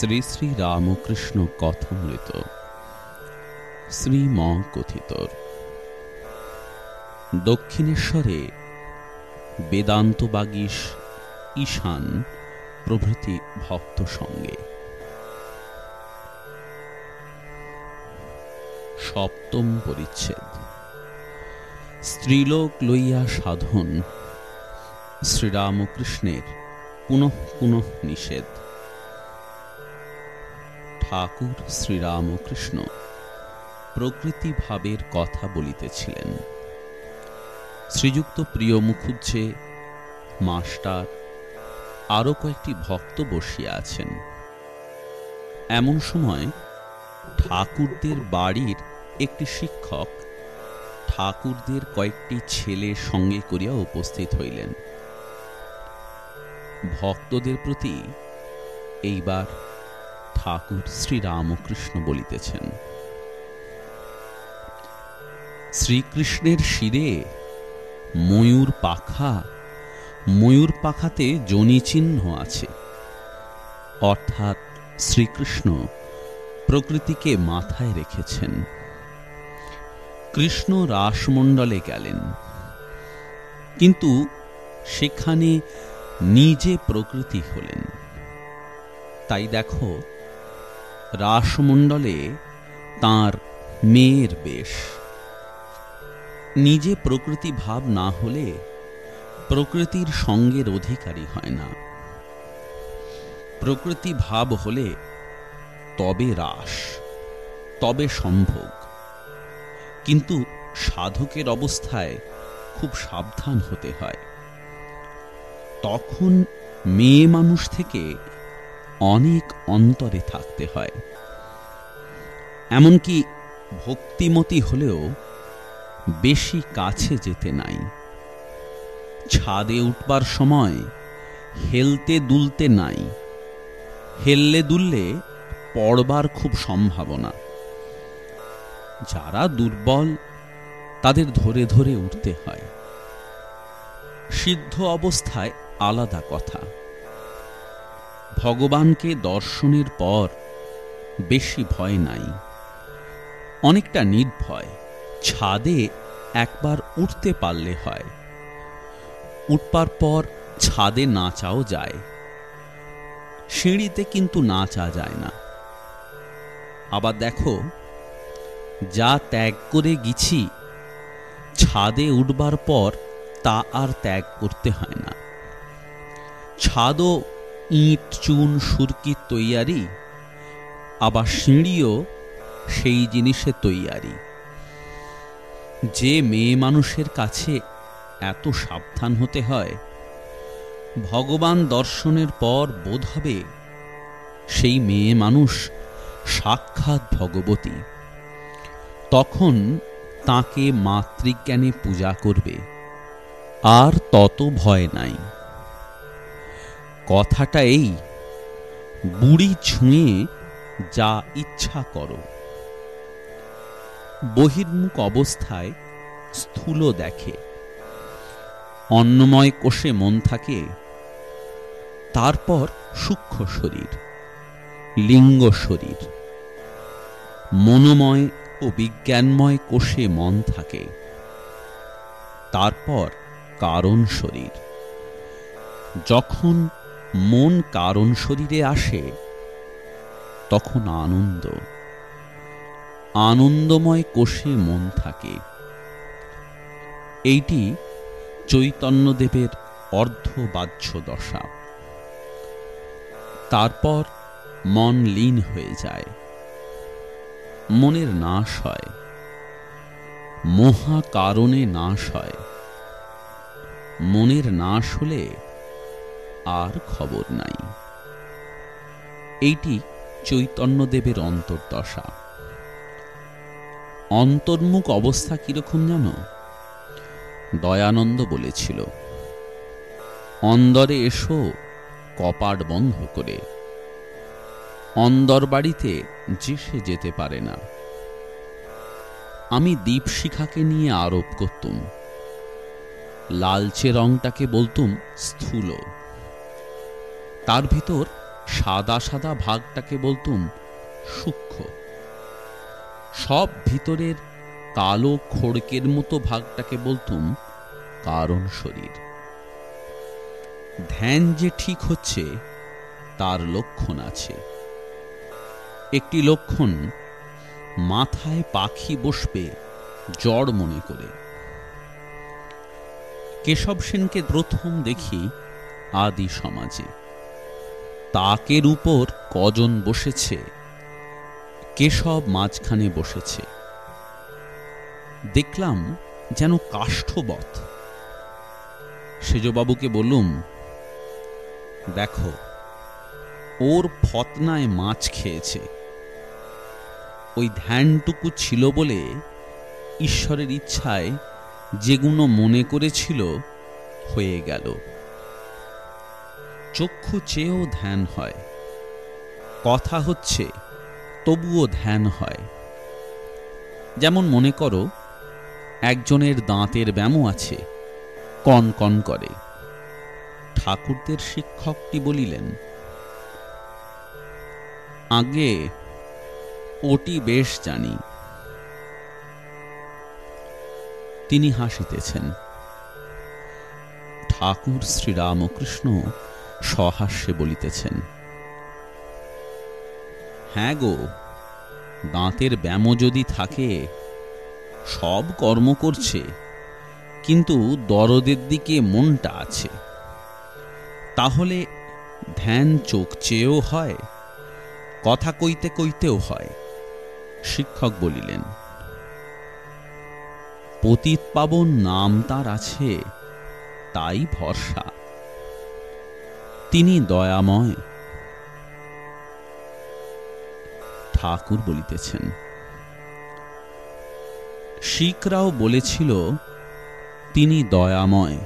শ্রী শ্রী রামকৃষ্ণ কথামৃত। শ্রীম কথিত। দক্ষিণেশ্বরে বেদান্ত বাগীশ ঈশান প্রভৃতি ভক্ত সঙ্গে। সপ্তম পরিচ্ছেদ। স্ত্রীলোক লইয়া সাধন শ্রীরামকৃষ্ণের পুনঃ পুনঃ নিষেধ। ঠাকুর শ্রীরামকৃষ্ণ প্রকৃতি ভাবের কথা বলিতেছিলেন। শ্রীযুক্ত প্রিয় মুখুজ্জে, মাস্টার, আরও কয়েকটি ভক্ত বসিয়া আছেন। এমন সময় ঠাকুরদের বাড়ির একটি শিক্ষক ঠাকুরদের কয়েকটি ছেলে সঙ্গে করিয়া উপস্থিত হইলেন। ভক্তদের প্রতি এইবার ঠাকুর শ্রীরামকৃষ্ণ বলিতেছেন। শ্রীকৃষ্ণের শিরে ময়ূর পাখা, ময়ূর পাখাতে চিহ্ন আছে। অর্থাৎ শ্রীকৃষ্ণ প্রকৃতিকে মাথায় রেখেছেন। কৃষ্ণ রাসমণ্ডলে গেলেন। কিন্তু সেখানে নিজে প্রকৃতি হলেন। তাই দেখো রাসমণ্ডলে তার মেয়ের বেশ। নিজে প্রকৃতি ভাব না হলে প্রকৃতির সঙ্গের অধিকারী হয় না। প্রকৃতি ভাব হলে তবে রাস, তবে সম্ভোগ। কিন্তু সাধকের অবস্থায় খুব সাবধান হতে হয়। তখন মেয়ে মানুষ থেকে অনেক অন্তরে থাকতে হয়। এমনকি ভক্তিমতী হলেও বেশি কাছে যেতে নাই। ছাদে উঠবার সময় হেলতে দুলতে নাই। হেললে দুললে পড়বার খুব সম্ভাবনা। যারা দুর্বল, তাদের ধরে ধরে উঠতে হয়। সিদ্ধ অবস্থায় আলাদা কথা। ভগবানকে দর্শনের পর বেশি ভয় নাই। অনেকটা নির্ভয়, ছাদে একবার উঠতে পারলে হয়। উঠবার পর ছাদে নাচাও যায়। সিঁড়িতে কিন্তু নাচা যায় না। আবার দেখো, যা ত্যাগ করে গেছি, ছাদে উঠবার পর তা আর ত্যাগ করতে হয় না। ছাদও ইট, চুন, সুরকি তৈয়ারি, আবার সিঁড়িও সেই জিনিসে তৈয়ারি। যে মেয়ে মানুষের কাছে এত সাবধান হতে হয়, ভগবান দর্শনের পর বোধ হবে সেই মেয়ে মানুষ সাক্ষাৎ ভগবতী। তখন তাকে মাতৃজ্ঞানে পূজা করবে, আর তত ভয় নাই। কথাটা এই, বুড়ি ছুঁয়ে যা ইচ্ছা করো। বহির্মুখ অবস্থায় স্থূল দেখে। অন্নময় কোষে মন থাকে। তারপর সূক্ষ্ম শরীর, লিঙ্গ শরীর। মনোময় ও বিজ্ঞানময় কোষে মন থাকে। তারপর কারণ শরীর। যখন মন কারণ শরীরে আসে, তখন আনন্দ। আনন্দময় কোষে মন থাকে। এইটি চৈতন্যদেবের অর্ধবাহ্য দশা তারপর মন লীন হয়ে যায়। মনের নাশ হয়। মহা কারণে নাশ হয়। মনের নাশ হলে আর খবর নাই। এইটি চৈতন্যদেবের অন্তর্দশা। অন্তর্মুখ অবস্থা কীরকম জানো? দয়ানন্দ বলেছিল, অন্দরে এসো, কপাট বন্ধ করে। অন্দর বাড়িতে যে সে যেতে পারে না। আমি দীপশিখাকে নিয়ে আরোপ করতুম। লালচে রংটাকে বলতুম স্থূল। তার ভিতর সাদা সাদা ভাগটাকে বলতুম সূক্ষ্ম। সব ভিতরের কালো খড়কের মতো ভাগটাকে বলতুম কারণ শরীর। ধ্যান যে ঠিক হচ্ছে, তার লক্ষণ আছে। একটি লক্ষণ মাথায় পাখি বসবে জড় মনে করে। কেশব সেনকে প্রথম দেখি আদি সমাজে। তাকের উপর কজন বসেছে? কেশব মাঝখানে বসেছে। দেখলাম যেন কাষ্ঠবৎ। সেজবাবুকে বললুম, দেখো, ওর ফতনায় মাছ খেয়েছে। ওই ধ্যানটুকু ছিল বলে ঈশ্বরের ইচ্ছায় যেগুলো মনে করেছিল হয়ে গেল। চক্ষু চেয়েও ধ্যান হয়। কথা হচ্ছে, তবুও ধ্যান হয়। যেমন মনে করো, একজনের দাঁতের ব্যামো আছে, কন কন করে। ঠাকুরদের শিক্ষকটি বলিলেন? আগে ওটি বেশ জানি। তিনি হাসিতেছেন। ঠাকুর শ্রীরামকৃষ্ণ সহাস্যে বলিতেছেন হ্যাঁ গো, দাঁতের ব্যামো যদি থাকে, সব কর্ম করছে, কিন্তু দরদের দিকে মনটা আছে। তাহলে ধ্যান চোখ চেয়েও হয়, কথা কইতে কইতেও হয়। শিক্ষক বলিলেন পতিত পাবন নাম তার আছে, তাই ভরসা। তিনি দয়াময়। ঠাকুর বলিতেছেন, শিখরাও বলেছিল, তিনি দয়াময়।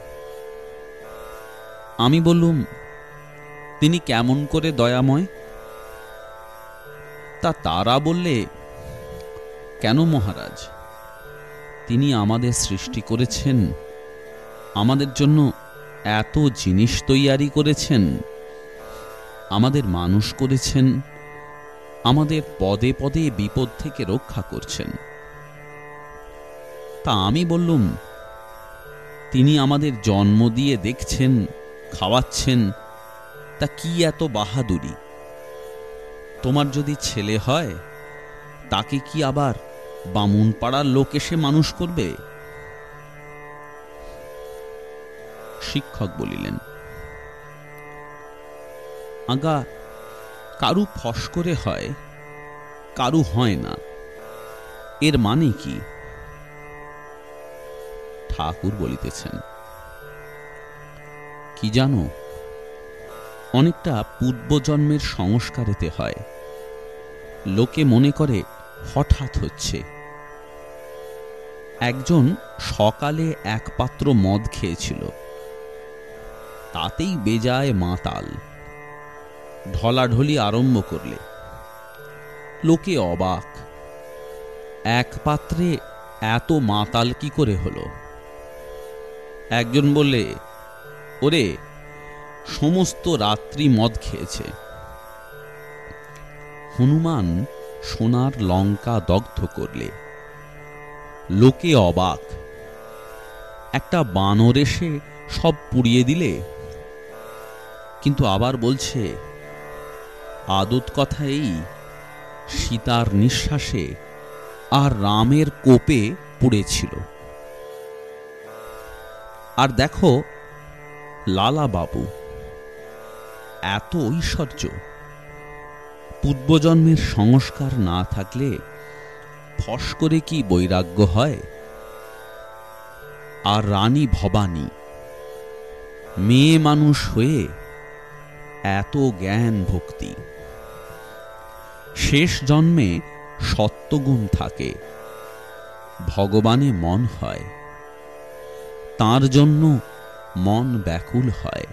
আমি বললুম, তিনি কেমন করে দয়াময়? তা তারা বললে, কেন মহারাজ? তিনি আমাদের সৃষ্টি করেছেন, আমাদের জন্য এত জিনিস তৈয়ারি করেছেন? আমাদের মানুষ করেছেন, আমাদের পদে পদে বিপদ থেকে রক্ষা করছেন। তা আমি বললুম, তিনি আমাদের জন্ম দিয়ে দেখছেন, খাওয়াচ্ছেন, তা কি এত বাহাদুরি? তোমার যদি ছেলে হয়, তাকে কি আবার বামুন পাড়ার লোক এসে মানুষ করবে? শিক্ষক বলিলেন, আগা, কারু ফস করে হয়, কারু হয় না। এর মানে কি? ঠাকুর বলিতেছেন, কি জানো, অনেকটা পূর্বজন্মের সংস্কারেতে হয়। লোকে মনে করে হঠাৎ হচ্ছে। একজন সকালে এক পাত্র মদ খেয়েছিল। তাতেই বেজায় মাতাল। ঢলাঢলি আরম্ভ করলে। লোকে অবাক। এক পাত্রে এত মাতাল কি করে হলো? একজন বললে, ওরে, সমস্ত রাত্রি মদ খেয়েছে। হনুমান সোনার লঙ্কা দগ্ধ করলে। লোকে অবাক। একটা বানর এসে সব পুড়িয়ে দিলে? কিন্তু আবার বলছে, আদত কথা এই, সীতার নিঃশ্বাসে আর রামের কোপে পুড়েছিল। আর দেখো, লালা বাবু, এত ঐশ্বর্য। পূর্বজন্মের সংস্কার না থাকলে ফস করে কি বৈরাগ্য হয়? আর রানী ভবানী, মেয়ে মানুষ হয়ে এত জ্ঞান ভক্তি শেষ জন্মে সত্যগুণ থাকে। ভগবানে মন হয়। তার জন্য মন ব্যাকুল হয়।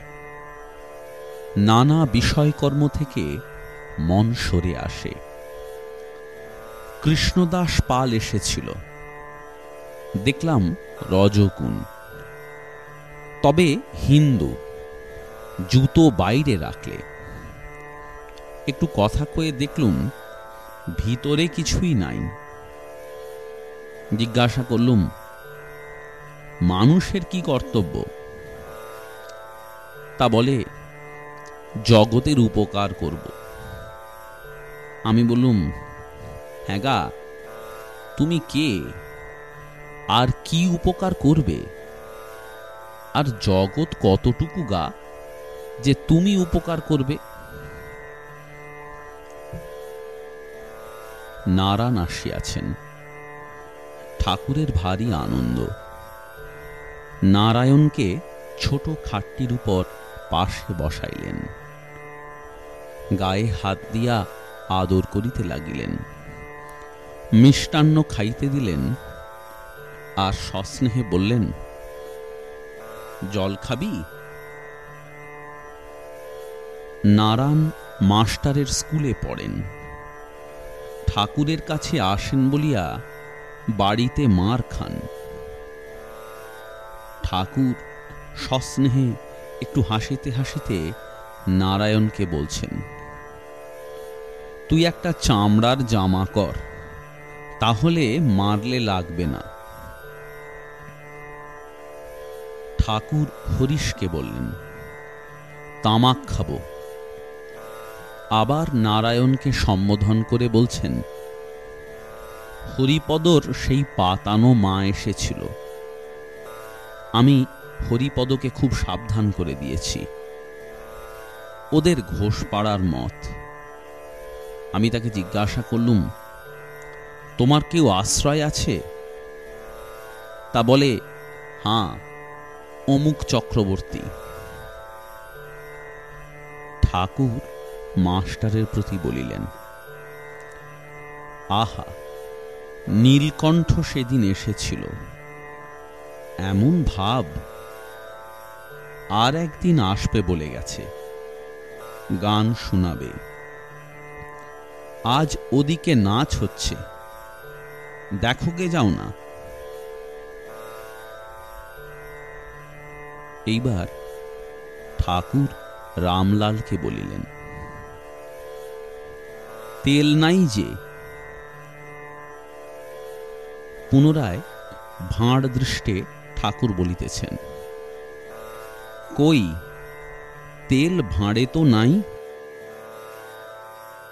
নানা বিষয়কর্ম থেকে মন সরে আসে। কৃষ্ণদাস পাল এসেছিল। দেখলাম রজগুণ তবে হিন্দু। জুতো বাইরে রাখলে। একটু কথা কয়ে দেখলুম, ভিতরে কিছুই নাই। জিজ্ঞাসা করলুম, মানুষের কি কর্তব্য? তা বলে, জগতের উপকার করব। আমি বললুম হ্যাঁ তুমি কে? আর কি উপকার করবে? আর জগৎ কতটুকু গা? যে তুমি উপকার করবে। নারায়ণ আসিয়াছেন। ঠাকুরের ভারী আনন্দ। নারায়ণকে ছোট খাটটির উপর পাশে বসাইলেন। গায়ে হাত দিয়া আদর করিতে লাগিলেন। মিষ্টান্ন খাইতে দিলেন আর সস্নেহে বললেন, জল খাবি? নারায়ণ মাস্টারের স্কুলে পড়েন। ঠাকুরের কাছে আসেন বলিয়া বাড়িতে মার খান। ঠাকুর সস্নেহে একটু হাসিতে হাসিতে নারায়ণকে বলছেন, তুই একটা চামড়ার জামা কর, তাহলে মারলে লাগবে না। ঠাকুর হরিশকে বললেন, তামাক খাব। আবার নারায়ণকে সম্বোধন করে বলছেন, হরিপদর সেই পাতানো মা এসেছিল। আমি হরিপদকে খুব সাবধান করে দিয়েছি। ওদের ঘোষ পাড়ার মত। আমি তাকে জিজ্ঞাসা করলুম, তোমার কেউ আশ্রয় আছে? তা বলে, হাঁ, অমুক চক্রবর্তী। ঠাকুর মাস্টারের প্রতি বলিলেন, আহা, নীলকণ্ঠ সেদিন এসেছিল। এমন ভাব আর একদিন আসবে বলে গেছে। গান শোনাবে। আজ ওদিকে নাচ হচ্ছে। দেখো গে যাও না। এইবার ঠাকুর রামলালকে বলিলেন তেল নাই যে। পুনরায় ভাঁড় দৃষ্টে ঠাকুর বলিতেছেন কই তেল ভাঁড়ে তো নাই?